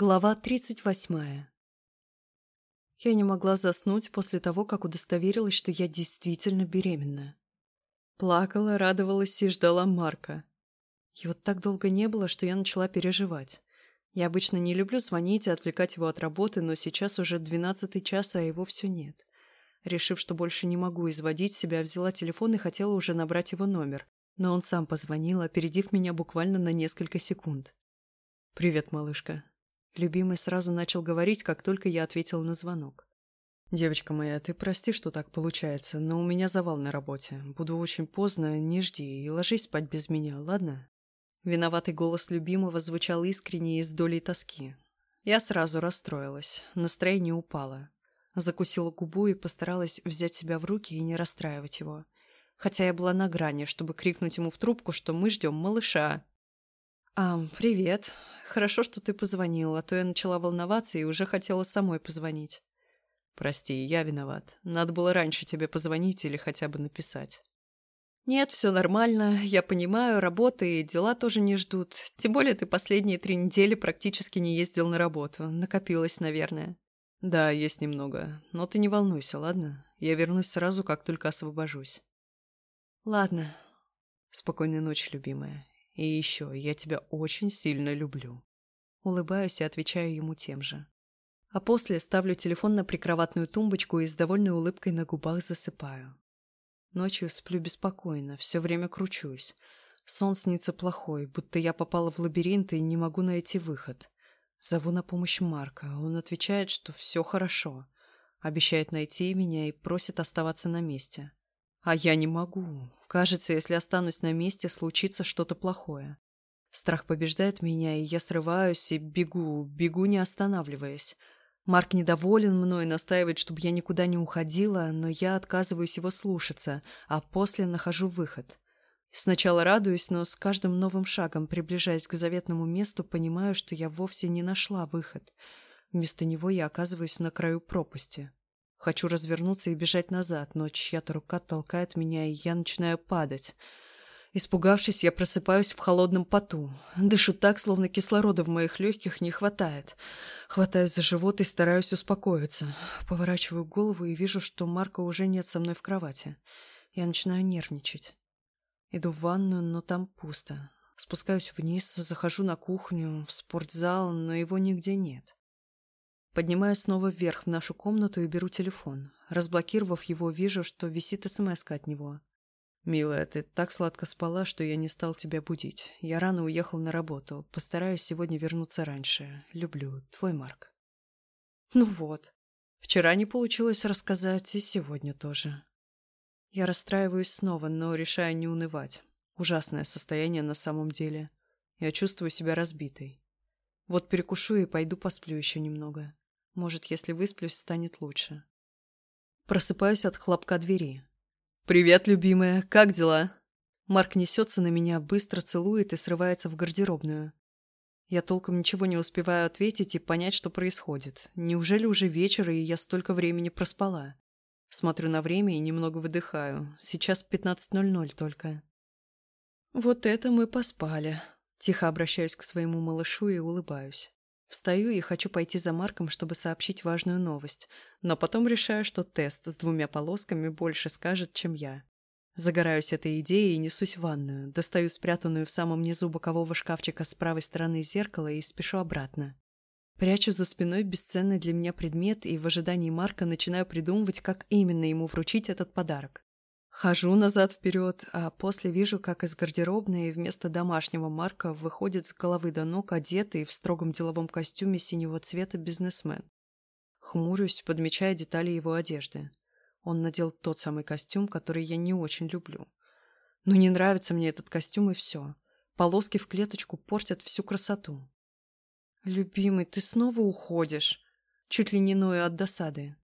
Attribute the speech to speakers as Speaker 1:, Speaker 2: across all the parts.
Speaker 1: Глава 38. Я не могла заснуть после того, как удостоверилась, что я действительно беременна. Плакала, радовалась и ждала Марка. Его так долго не было, что я начала переживать. Я обычно не люблю звонить и отвлекать его от работы, но сейчас уже двенадцатый час, а его все нет. Решив, что больше не могу изводить себя, взяла телефон и хотела уже набрать его номер, но он сам позвонил, опередив меня буквально на несколько секунд. «Привет, малышка», Любимый сразу начал говорить, как только я ответила на звонок. «Девочка моя, ты прости, что так получается, но у меня завал на работе. Буду очень поздно, не жди и ложись спать без меня, ладно?» Виноватый голос любимого звучал искренне и с долей тоски. Я сразу расстроилась, настроение упало. Закусила губу и постаралась взять себя в руки и не расстраивать его. Хотя я была на грани, чтобы крикнуть ему в трубку, что мы ждем малыша. «А, привет. Хорошо, что ты позвонил, а то я начала волноваться и уже хотела самой позвонить. Прости, я виноват. Надо было раньше тебе позвонить или хотя бы написать. Нет, все нормально. Я понимаю, работа и дела тоже не ждут. Тем более ты последние три недели практически не ездил на работу. Накопилось, наверное. Да, есть немного. Но ты не волнуйся, ладно? Я вернусь сразу, как только освобожусь. Ладно. Спокойной ночи, любимая. И еще, я тебя очень сильно люблю. Улыбаюсь и отвечаю ему тем же. А после ставлю телефон на прикроватную тумбочку и с довольной улыбкой на губах засыпаю. Ночью сплю беспокойно, все время кручусь. Сон снится плохой, будто я попала в лабиринт и не могу найти выход. Зову на помощь Марка. Он отвечает, что все хорошо. Обещает найти меня и просит оставаться на месте. А я не могу. Кажется, если останусь на месте, случится что-то плохое. Страх побеждает меня, и я срываюсь и бегу, бегу не останавливаясь. Марк недоволен мной, настаивает, чтобы я никуда не уходила, но я отказываюсь его слушаться, а после нахожу выход. Сначала радуюсь, но с каждым новым шагом, приближаясь к заветному месту, понимаю, что я вовсе не нашла выход. Вместо него я оказываюсь на краю пропасти. Хочу развернуться и бежать назад, но чья-то рука толкает меня, и я начинаю падать. Испугавшись, я просыпаюсь в холодном поту. Дышу так, словно кислорода в моих легких не хватает. Хватаюсь за живот и стараюсь успокоиться. Поворачиваю голову и вижу, что Марка уже нет со мной в кровати. Я начинаю нервничать. Иду в ванную, но там пусто. Спускаюсь вниз, захожу на кухню, в спортзал, но его нигде нет. Поднимаюсь снова вверх в нашу комнату и беру телефон. Разблокировав его, вижу, что висит смс от него. «Милая, ты так сладко спала, что я не стал тебя будить. Я рано уехал на работу. Постараюсь сегодня вернуться раньше. Люблю. Твой Марк». Ну вот. Вчера не получилось рассказать, и сегодня тоже. Я расстраиваюсь снова, но решаю не унывать. Ужасное состояние на самом деле. Я чувствую себя разбитой. Вот перекушу и пойду посплю еще немного. Может, если высплюсь, станет лучше. Просыпаюсь от хлопка двери. «Привет, любимая, как дела?» Марк несется на меня, быстро целует и срывается в гардеробную. Я толком ничего не успеваю ответить и понять, что происходит. Неужели уже вечер, и я столько времени проспала? Смотрю на время и немного выдыхаю. Сейчас 15.00 только. Вот это мы поспали. Тихо обращаюсь к своему малышу и улыбаюсь. Встаю и хочу пойти за Марком, чтобы сообщить важную новость, но потом решаю, что тест с двумя полосками больше скажет, чем я. Загораюсь этой идеей и несусь в ванную, достаю спрятанную в самом низу бокового шкафчика с правой стороны зеркало и спешу обратно. Прячу за спиной бесценный для меня предмет и в ожидании Марка начинаю придумывать, как именно ему вручить этот подарок. Хожу назад-вперед, а после вижу, как из гардеробной вместо домашнего Марка выходит с головы до ног одетый в строгом деловом костюме синего цвета бизнесмен. Хмурюсь, подмечая детали его одежды. Он надел тот самый костюм, который я не очень люблю. Но не нравится мне этот костюм и все. Полоски в клеточку портят всю красоту. «Любимый, ты снова уходишь?» Чуть ли не ною от досады.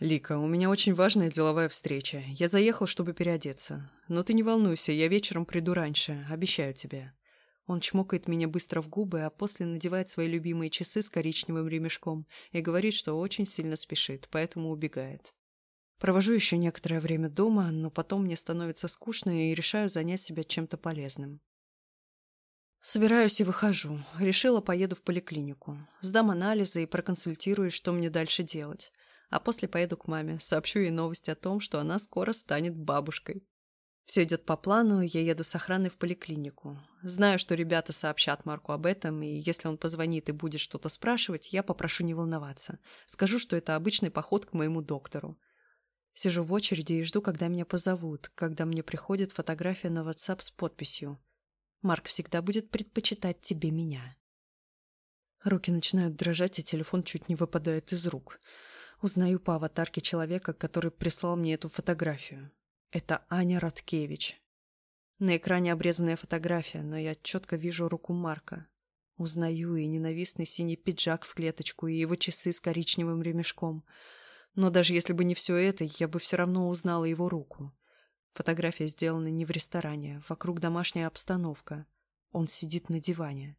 Speaker 1: «Лика, у меня очень важная деловая встреча. Я заехал, чтобы переодеться. Но ты не волнуйся, я вечером приду раньше, обещаю тебе». Он чмокает меня быстро в губы, а после надевает свои любимые часы с коричневым ремешком и говорит, что очень сильно спешит, поэтому убегает. Провожу еще некоторое время дома, но потом мне становится скучно и решаю занять себя чем-то полезным. Собираюсь и выхожу. Решила, поеду в поликлинику. Сдам анализы и проконсультируюсь, что мне дальше делать. А после поеду к маме, сообщу ей новость о том, что она скоро станет бабушкой. Все идет по плану, я еду с охраной в поликлинику. Знаю, что ребята сообщат Марку об этом, и если он позвонит и будет что-то спрашивать, я попрошу не волноваться. Скажу, что это обычный поход к моему доктору. Сижу в очереди и жду, когда меня позовут, когда мне приходит фотография на WhatsApp с подписью «Марк всегда будет предпочитать тебе меня». Руки начинают дрожать, и телефон чуть не выпадает из рук. Узнаю по аватарке человека, который прислал мне эту фотографию. Это Аня Радкевич. На экране обрезанная фотография, но я четко вижу руку Марка. Узнаю и ненавистный синий пиджак в клеточку, и его часы с коричневым ремешком. Но даже если бы не все это, я бы все равно узнала его руку. Фотография сделана не в ресторане, вокруг домашняя обстановка. Он сидит на диване.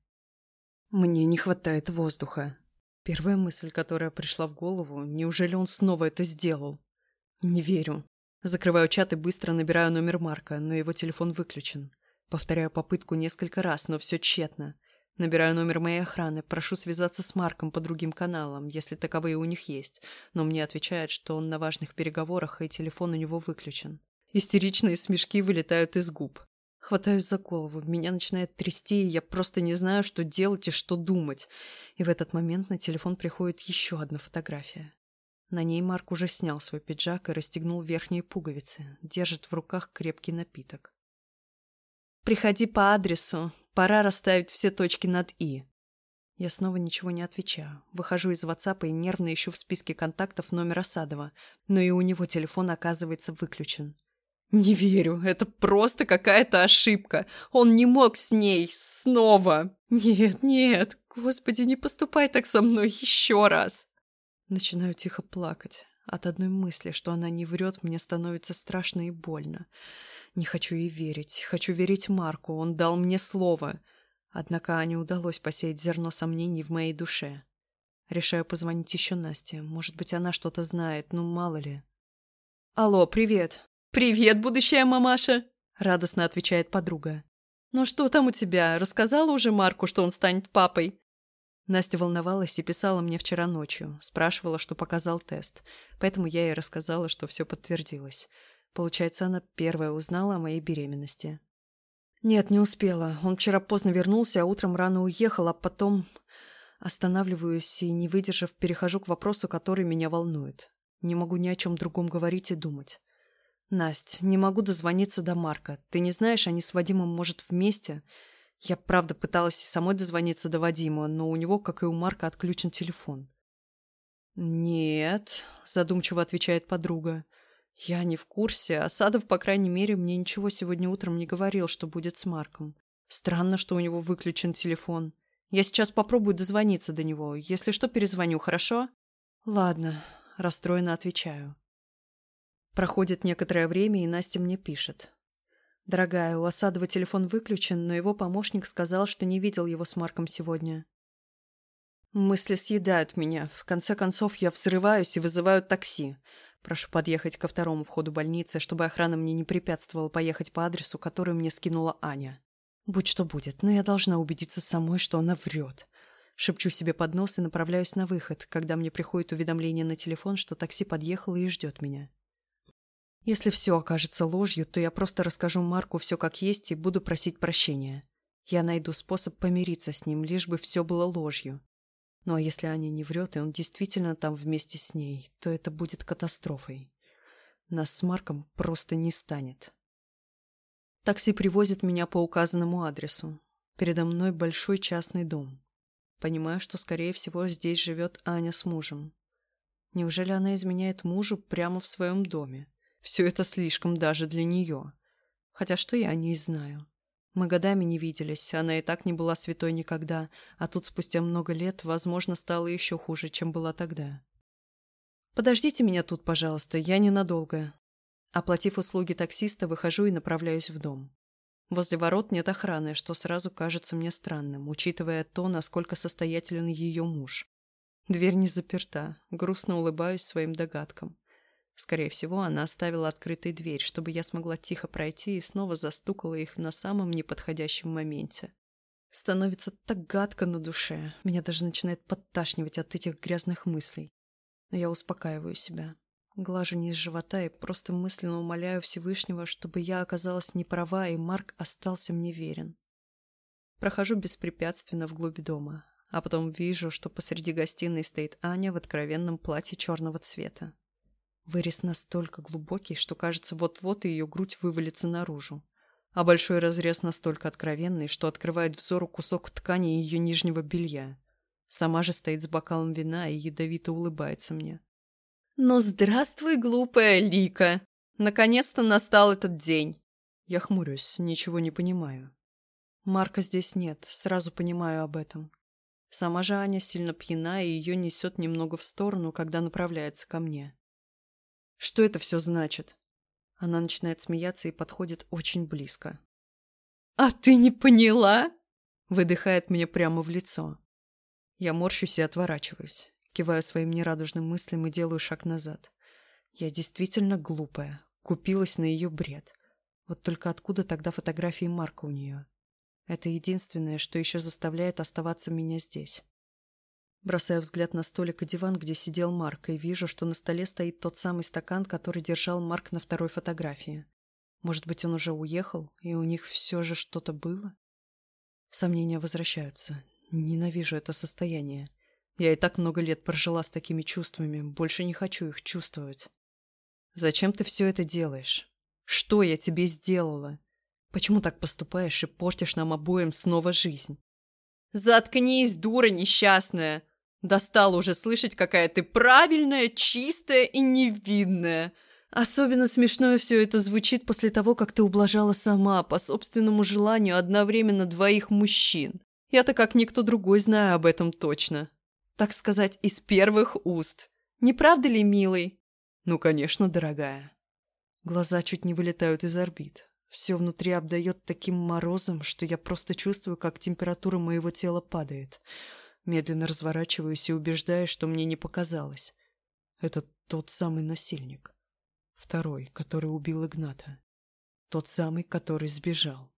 Speaker 1: Мне не хватает воздуха. Первая мысль, которая пришла в голову, неужели он снова это сделал? Не верю. Закрываю чат и быстро набираю номер Марка, но его телефон выключен. Повторяю попытку несколько раз, но все тщетно. Набираю номер моей охраны, прошу связаться с Марком по другим каналам, если таковые у них есть, но мне отвечают, что он на важных переговорах и телефон у него выключен. Истеричные смешки вылетают из губ. Хватаюсь за голову, меня начинает трясти, и я просто не знаю, что делать и что думать. И в этот момент на телефон приходит еще одна фотография. На ней Марк уже снял свой пиджак и расстегнул верхние пуговицы, держит в руках крепкий напиток. «Приходи по адресу. Пора расставить все точки над «и». Я снова ничего не отвечаю. Выхожу из WhatsApp и нервно ищу в списке контактов номер Осадова, но и у него телефон оказывается выключен. «Не верю, это просто какая-то ошибка. Он не мог с ней снова. Нет, нет, господи, не поступай так со мной еще раз!» Начинаю тихо плакать. От одной мысли, что она не врет, мне становится страшно и больно. Не хочу ей верить. Хочу верить Марку, он дал мне слово. Однако Ане удалось посеять зерно сомнений в моей душе. Решаю позвонить еще Насте. Может быть, она что-то знает, ну мало ли. «Алло, привет!» «Привет, будущая мамаша!» — радостно отвечает подруга. «Ну что там у тебя? Рассказала уже Марку, что он станет папой?» Настя волновалась и писала мне вчера ночью, спрашивала, что показал тест, поэтому я ей рассказала, что все подтвердилось. Получается, она первая узнала о моей беременности. Нет, не успела. Он вчера поздно вернулся, а утром рано уехал, а потом... Останавливаюсь и, не выдержав, перехожу к вопросу, который меня волнует. Не могу ни о чем другом говорить и думать. «Насть, не могу дозвониться до Марка. Ты не знаешь, они с Вадимом, может, вместе?» Я, правда, пыталась и самой дозвониться до Вадима, но у него, как и у Марка, отключен телефон. «Нет», — задумчиво отвечает подруга. «Я не в курсе. Асадов, по крайней мере, мне ничего сегодня утром не говорил, что будет с Марком. Странно, что у него выключен телефон. Я сейчас попробую дозвониться до него. Если что, перезвоню, хорошо?» «Ладно», — расстроенно отвечаю. Проходит некоторое время, и Настя мне пишет. «Дорогая, у Осадова телефон выключен, но его помощник сказал, что не видел его с Марком сегодня». Мысли съедают меня. В конце концов, я взрываюсь и вызываю такси. Прошу подъехать ко второму входу больницы, чтобы охрана мне не препятствовала поехать по адресу, который мне скинула Аня. Будь что будет, но я должна убедиться самой, что она врет. Шепчу себе под нос и направляюсь на выход, когда мне приходит уведомление на телефон, что такси подъехало и ждет меня. Если все окажется ложью, то я просто расскажу Марку все как есть и буду просить прощения. Я найду способ помириться с ним, лишь бы все было ложью. Ну а если Аня не врет, и он действительно там вместе с ней, то это будет катастрофой. Нас с Марком просто не станет. Такси привозит меня по указанному адресу. Передо мной большой частный дом. Понимаю, что, скорее всего, здесь живет Аня с мужем. Неужели она изменяет мужу прямо в своем доме? Все это слишком даже для нее. Хотя что я о ней знаю? Мы годами не виделись, она и так не была святой никогда, а тут спустя много лет, возможно, стало еще хуже, чем была тогда. «Подождите меня тут, пожалуйста, я ненадолго». Оплатив услуги таксиста, выхожу и направляюсь в дом. Возле ворот нет охраны, что сразу кажется мне странным, учитывая то, насколько состоятелен ее муж. Дверь не заперта, грустно улыбаюсь своим догадкам. Скорее всего, она оставила открытой дверь, чтобы я смогла тихо пройти и снова застукала их на самом неподходящем моменте. Становится так гадко на душе. Меня даже начинает подташнивать от этих грязных мыслей. Но я успокаиваю себя. Глажу низ живота и просто мысленно умоляю Всевышнего, чтобы я оказалась не права, и Марк остался мне верен. Прохожу беспрепятственно вглубь дома, а потом вижу, что посреди гостиной стоит Аня в откровенном платье черного цвета. Вырез настолько глубокий, что кажется, вот-вот ее грудь вывалится наружу а большой разрез настолько откровенный, что открывает взору кусок ткани ее нижнего белья. Сама же стоит с бокалом вина и ядовито улыбается мне. «Ну, здравствуй, глупая Лика! Наконец-то настал этот день!» Я хмурюсь, ничего не понимаю. Марка здесь нет, сразу понимаю об этом. Сама же Аня сильно пьяна, и ее несет немного в сторону, когда направляется ко мне. Что это все значит? Она начинает смеяться и подходит очень близко. «А ты не поняла?» Выдыхает мне прямо в лицо. Я морщусь и отворачиваюсь, киваю своим нерадужным мыслям и делаю шаг назад. Я действительно глупая, купилась на ее бред. Вот только откуда тогда фотографии Марка у нее? Это единственное, что еще заставляет оставаться меня здесь. Бросаю взгляд на столик и диван, где сидел Марк, и вижу, что на столе стоит тот самый стакан, который держал Марк на второй фотографии. Может быть, он уже уехал, и у них все же что-то было? Сомнения возвращаются. Ненавижу это состояние. Я и так много лет прожила с такими чувствами, больше не хочу их чувствовать. Зачем ты все это делаешь? Что я тебе сделала? Почему так поступаешь и портишь нам обоим снова жизнь? «Заткнись, дура несчастная!» Достало уже слышать, какая ты правильная, чистая и невинная. Особенно смешное все это звучит после того, как ты ублажала сама, по собственному желанию, одновременно двоих мужчин. Я-то как никто другой знаю об этом точно. Так сказать, из первых уст. Не правда ли, милый? Ну, конечно, дорогая. Глаза чуть не вылетают из орбит. Все внутри обдает таким морозом, что я просто чувствую, как температура моего тела падает. Медленно разворачиваюсь и убеждаюсь, что мне не показалось. Это тот самый насильник. Второй, который убил Игната. Тот самый, который сбежал.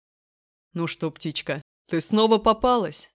Speaker 1: «Ну что, птичка, ты снова попалась?»